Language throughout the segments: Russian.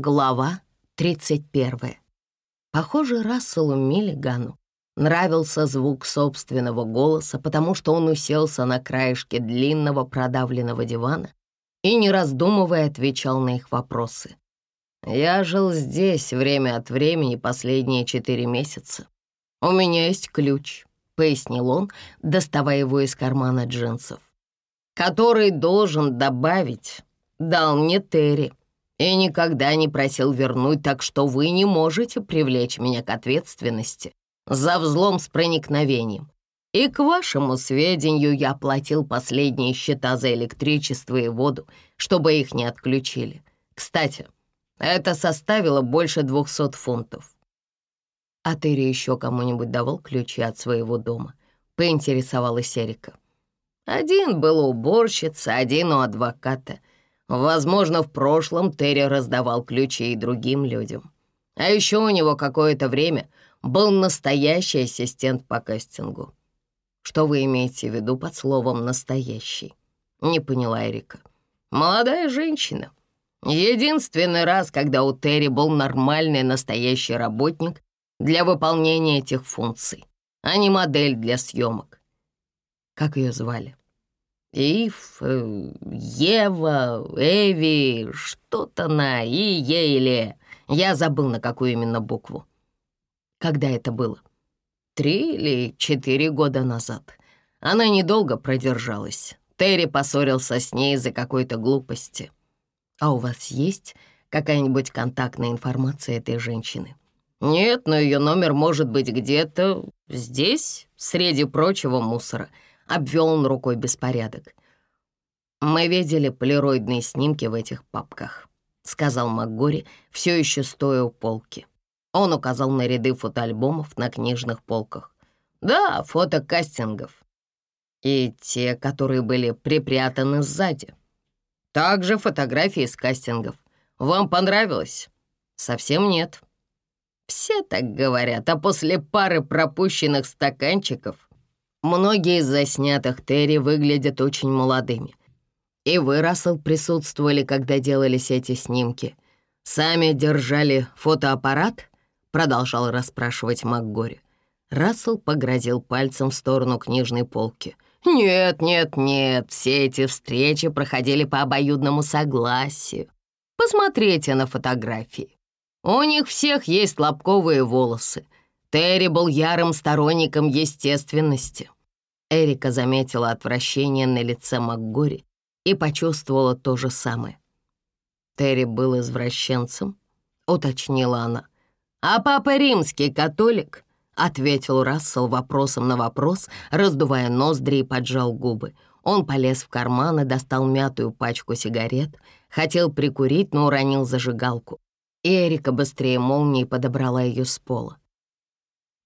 Глава 31. Похоже, Расселу Миллигану нравился звук собственного голоса, потому что он уселся на краешке длинного продавленного дивана и, не раздумывая, отвечал на их вопросы. «Я жил здесь время от времени последние четыре месяца. У меня есть ключ», — пояснил он, доставая его из кармана джинсов, «который должен добавить, дал мне Терри и никогда не просил вернуть, так что вы не можете привлечь меня к ответственности за взлом с проникновением. И к вашему сведению я платил последние счета за электричество и воду, чтобы их не отключили. Кстати, это составило больше двухсот фунтов. А ты еще кому-нибудь давал ключи от своего дома? Поинтересовалась Эрика. Один был у уборщицы, один у адвоката — Возможно, в прошлом Терри раздавал ключи и другим людям. А еще у него какое-то время был настоящий ассистент по кастингу. Что вы имеете в виду под словом «настоящий»? Не поняла Эрика. Молодая женщина. Единственный раз, когда у Терри был нормальный настоящий работник для выполнения этих функций, а не модель для съемок. Как ее звали? Ив, э, Ева, Эви, что-то на И, Е или... Я забыл, на какую именно букву. Когда это было? Три или четыре года назад. Она недолго продержалась. Терри поссорился с ней из-за какой-то глупости. А у вас есть какая-нибудь контактная информация этой женщины? Нет, но ее номер может быть где-то здесь, среди прочего мусора — обвел он рукой беспорядок. «Мы видели полироидные снимки в этих папках», — сказал МакГори, все еще стоя у полки. Он указал на ряды фотоальбомов на книжных полках. «Да, фото кастингов. И те, которые были припрятаны сзади. Также фотографии из кастингов. Вам понравилось?» «Совсем нет». «Все так говорят, а после пары пропущенных стаканчиков Многие из заснятых Терри выглядят очень молодыми. И вы, Рассел, присутствовали, когда делались эти снимки. Сами держали фотоаппарат?» Продолжал расспрашивать МакГори. Рассел погрозил пальцем в сторону книжной полки. «Нет, нет, нет, все эти встречи проходили по обоюдному согласию. Посмотрите на фотографии. У них всех есть лобковые волосы. Терри был ярым сторонником естественности. Эрика заметила отвращение на лице МакГори и почувствовала то же самое. Терри был извращенцем, уточнила она. «А папа римский католик?» — ответил Рассел вопросом на вопрос, раздувая ноздри и поджал губы. Он полез в карман и достал мятую пачку сигарет, хотел прикурить, но уронил зажигалку. И Эрика быстрее молнии подобрала ее с пола.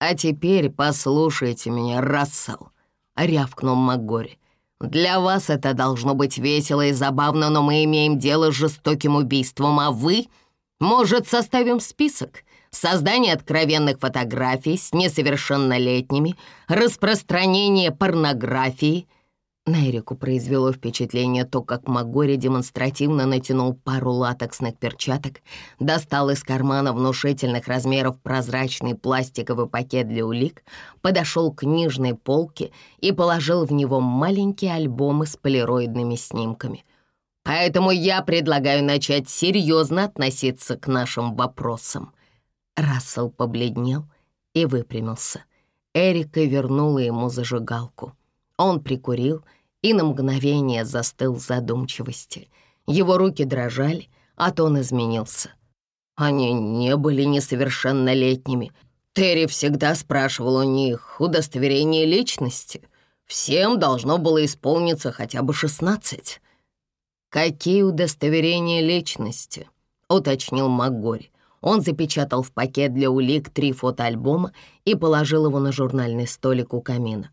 «А теперь послушайте меня, Рассел», — рявкнул МакГори. «Для вас это должно быть весело и забавно, но мы имеем дело с жестоким убийством, а вы, может, составим список?» создание откровенных фотографий с несовершеннолетними, распространение порнографии — на Эрику произвело впечатление то, как Магори демонстративно натянул пару латексных перчаток, достал из кармана внушительных размеров прозрачный пластиковый пакет для улик, подошел к книжной полке и положил в него маленькие альбомы с полироидными снимками. «Поэтому я предлагаю начать серьезно относиться к нашим вопросам». Рассел побледнел и выпрямился. Эрика вернула ему зажигалку. Он прикурил — и на мгновение застыл в задумчивости. Его руки дрожали, а тон изменился. Они не были несовершеннолетними. Терри всегда спрашивал у них удостоверение личности. Всем должно было исполниться хотя бы шестнадцать. «Какие удостоверения личности?» — уточнил МакГори. Он запечатал в пакет для улик три фотоальбома и положил его на журнальный столик у камина.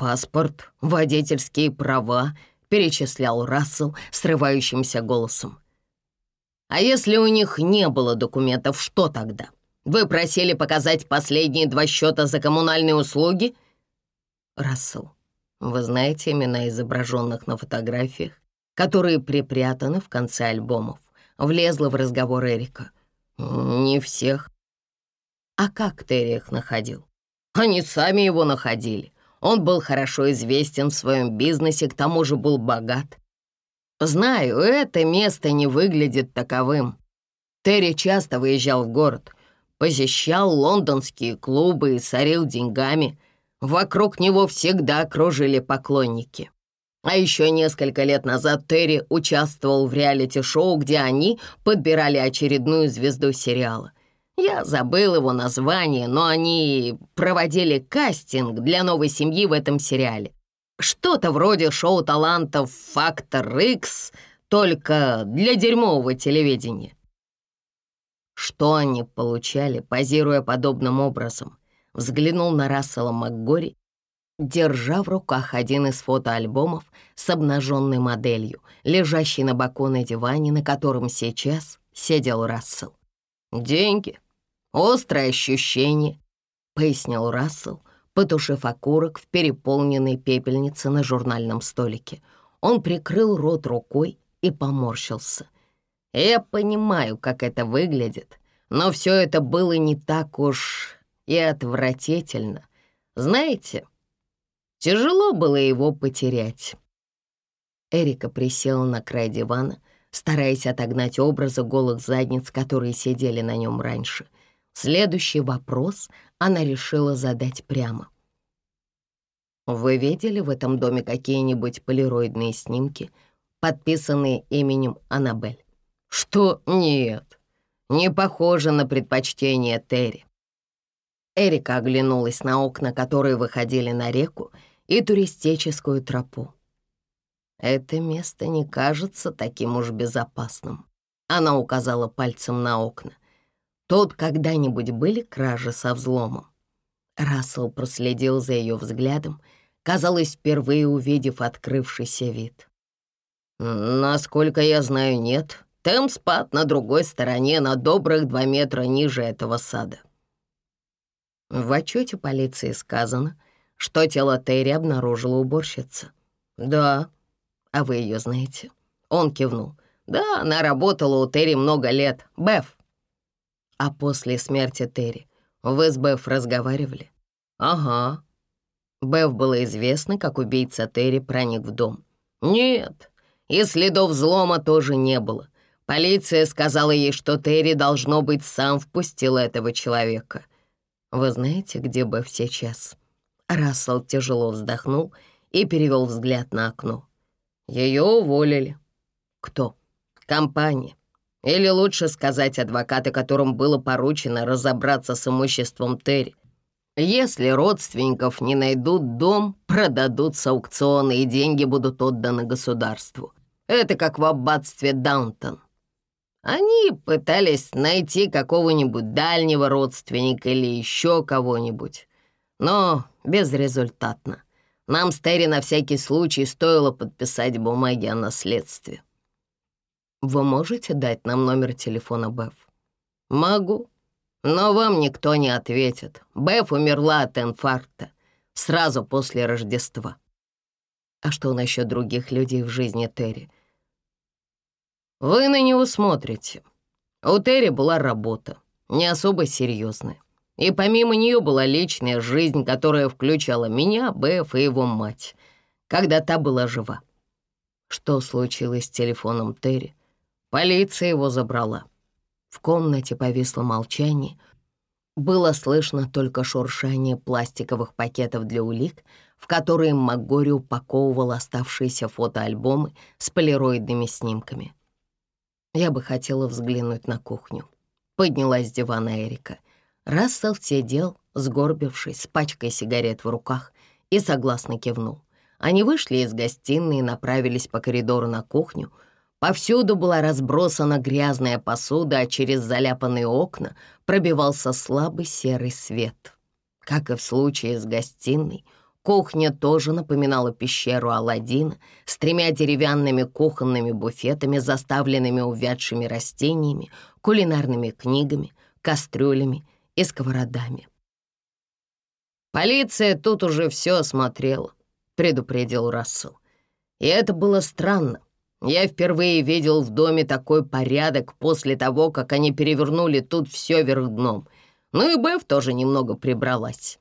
«Паспорт, водительские права», — перечислял Рассел срывающимся голосом. «А если у них не было документов, что тогда? Вы просили показать последние два счета за коммунальные услуги?» «Рассел, вы знаете имена изображенных на фотографиях, которые припрятаны в конце альбомов?» влезла в разговор Эрика. «Не всех». «А как Терри их находил?» «Они сами его находили. Он был хорошо известен в своем бизнесе, к тому же был богат. Знаю, это место не выглядит таковым. Терри часто выезжал в город, посещал лондонские клубы и сорил деньгами. Вокруг него всегда кружили поклонники. А еще несколько лет назад Терри участвовал в реалити-шоу, где они подбирали очередную звезду сериала. Я забыл его название, но они проводили кастинг для новой семьи в этом сериале. Что-то вроде шоу талантов «Фактор X», только для дерьмового телевидения. Что они получали, позируя подобным образом? Взглянул на Рассела МакГори, держа в руках один из фотоальбомов с обнаженной моделью, лежащей на боку на диване, на котором сейчас сидел Рассел. «Деньги», «Острое ощущение», — пояснил Рассел, потушив окурок в переполненной пепельнице на журнальном столике. Он прикрыл рот рукой и поморщился. «Я понимаю, как это выглядит, но все это было не так уж и отвратительно. Знаете, тяжело было его потерять». Эрика присела на край дивана, стараясь отогнать образы голых задниц, которые сидели на нем раньше — Следующий вопрос она решила задать прямо. «Вы видели в этом доме какие-нибудь полироидные снимки, подписанные именем Аннабель?» «Что? Нет. Не похоже на предпочтение Терри». Эрика оглянулась на окна, которые выходили на реку и туристическую тропу. «Это место не кажется таким уж безопасным», — она указала пальцем на окна. Тут когда-нибудь были кражи со взломом? Рассел проследил за ее взглядом, казалось, впервые увидев открывшийся вид. «Насколько я знаю, нет. Темспад на другой стороне, на добрых два метра ниже этого сада». В отчете полиции сказано, что тело Терри обнаружила уборщица. «Да. А вы ее знаете?» Он кивнул. «Да, она работала у Терри много лет. Беф, а после смерти Терри вы с Беф разговаривали? Ага. Беф было известно, как убийца Терри проник в дом. Нет, и следов взлома тоже не было. Полиция сказала ей, что Терри, должно быть, сам впустил этого человека. Вы знаете, где Беф сейчас? Рассел тяжело вздохнул и перевел взгляд на окно. Ее уволили. Кто? Компания. Или лучше сказать адвокаты, которым было поручено разобраться с имуществом Терри. Если родственников не найдут, дом продадут с аукциона, и деньги будут отданы государству. Это как в аббатстве Даунтон. Они пытались найти какого-нибудь дальнего родственника или еще кого-нибудь, но безрезультатно. Нам с Терри на всякий случай стоило подписать бумаги о наследстве. Вы можете дать нам номер телефона Беф? Могу, но вам никто не ответит. Беф умерла от инфаркта сразу после Рождества. А что насчет других людей в жизни Терри? Вы на него смотрите. У Терри была работа, не особо серьезная. И помимо нее была личная жизнь, которая включала меня, Беф и его мать, когда та была жива. Что случилось с телефоном Терри? Полиция его забрала. В комнате повисло молчание. Было слышно только шуршание пластиковых пакетов для улик, в которые МакГори упаковывал оставшиеся фотоальбомы с полироидными снимками. Я бы хотела взглянуть на кухню. Поднялась с дивана Эрика. Рассел сидел, сгорбившись, с пачкой сигарет в руках, и согласно кивнул. Они вышли из гостиной и направились по коридору на кухню — Повсюду была разбросана грязная посуда, а через заляпанные окна пробивался слабый серый свет. Как и в случае с гостиной, кухня тоже напоминала пещеру Аладдина с тремя деревянными кухонными буфетами, заставленными увядшими растениями, кулинарными книгами, кастрюлями и сковородами. «Полиция тут уже все осмотрела», — предупредил Рассел. И это было странно Я впервые видел в доме такой порядок после того, как они перевернули тут все вверх дном. Ну и Беф тоже немного прибралась.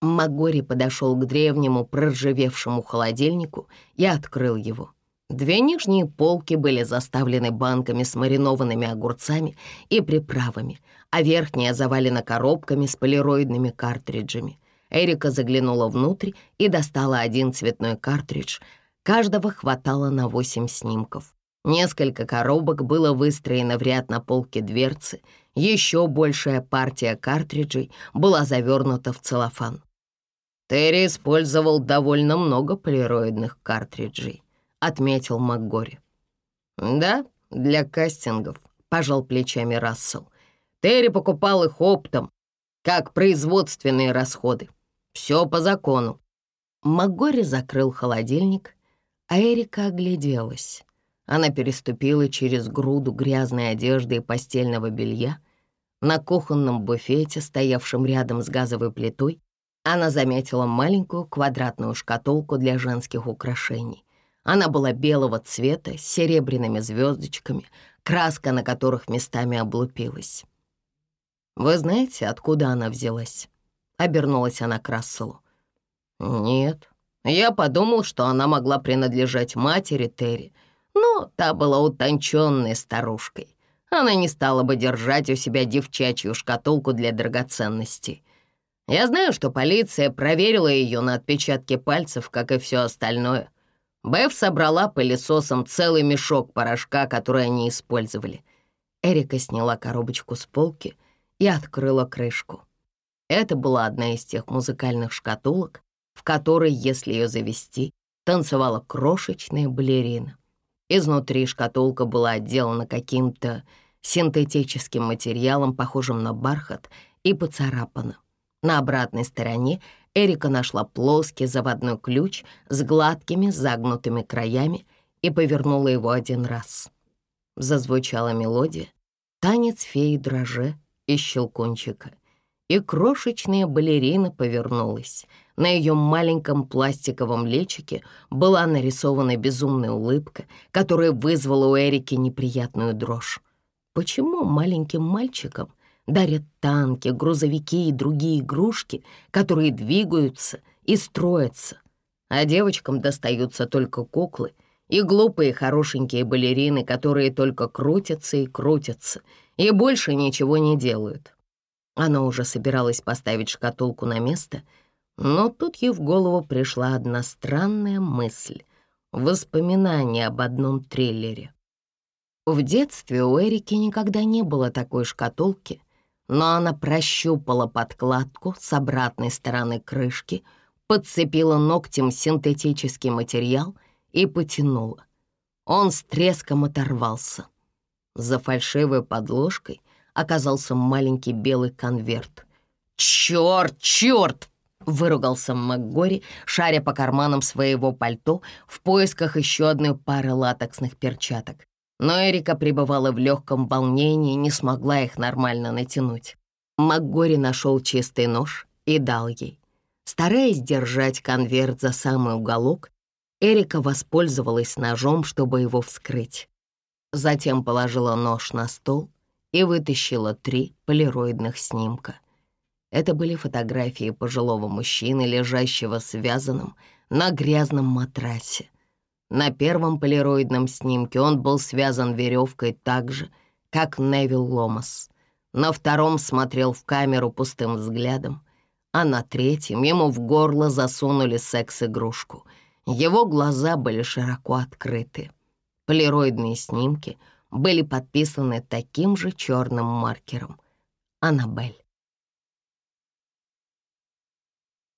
Магори подошел к древнему проржавевшему холодильнику и открыл его. Две нижние полки были заставлены банками с маринованными огурцами и приправами, а верхняя завалена коробками с полироидными картриджами. Эрика заглянула внутрь и достала один цветной картридж. Каждого хватало на восемь снимков. Несколько коробок было выстроено в ряд на полке дверцы. Еще большая партия картриджей была завернута в целлофан. Терри использовал довольно много полироидных картриджей, отметил МакГори. Да, для кастингов, пожал плечами Рассел. Терри покупал их оптом, как производственные расходы. Все по закону. МакГори закрыл холодильник, а Эрика огляделась. Она переступила через груду грязной одежды и постельного белья. На кухонном буфете, стоявшем рядом с газовой плитой, она заметила маленькую квадратную шкатулку для женских украшений. Она была белого цвета, с серебряными звездочками, краска на которых местами облупилась. «Вы знаете, откуда она взялась?» — обернулась она к Расселу. «Нет. Я подумал, что она могла принадлежать матери Терри, но та была утонченной старушкой. Она не стала бы держать у себя девчачью шкатулку для драгоценностей. Я знаю, что полиция проверила ее на отпечатки пальцев, как и все остальное. Беф собрала пылесосом целый мешок порошка, который они использовали. Эрика сняла коробочку с полки и открыла крышку. Это была одна из тех музыкальных шкатулок, в которой, если ее завести, танцевала крошечная балерина. Изнутри шкатулка была отделана каким-то синтетическим материалом, похожим на бархат, и поцарапана. На обратной стороне Эрика нашла плоский заводной ключ с гладкими загнутыми краями и повернула его один раз. Зазвучала мелодия, танец феи дроже и щелкунчика, и крошечная балерина повернулась. На ее маленьком пластиковом личике была нарисована безумная улыбка, которая вызвала у Эрики неприятную дрожь. Почему маленьким мальчикам — дарят танки, грузовики и другие игрушки, которые двигаются и строятся. А девочкам достаются только куклы и глупые хорошенькие балерины, которые только крутятся и крутятся, и больше ничего не делают. Она уже собиралась поставить шкатулку на место, но тут ей в голову пришла одна странная мысль — воспоминание об одном триллере. В детстве у Эрики никогда не было такой шкатулки — но она прощупала подкладку с обратной стороны крышки, подцепила ногтем синтетический материал и потянула. Он с треском оторвался. За фальшивой подложкой оказался маленький белый конверт. «Черт, черт!» — выругался МакГори, шаря по карманам своего пальто в поисках еще одной пары латексных перчаток но Эрика пребывала в легком волнении и не смогла их нормально натянуть. МакГори нашел чистый нож и дал ей. Стараясь держать конверт за самый уголок, Эрика воспользовалась ножом, чтобы его вскрыть. Затем положила нож на стол и вытащила три полироидных снимка. Это были фотографии пожилого мужчины, лежащего связанным на грязном матрасе. На первом полироидном снимке он был связан веревкой так же, как Невил Ломас. На втором смотрел в камеру пустым взглядом, а на третьем ему в горло засунули секс-игрушку. Его глаза были широко открыты. Полироидные снимки были подписаны таким же черным маркером. Аннабель.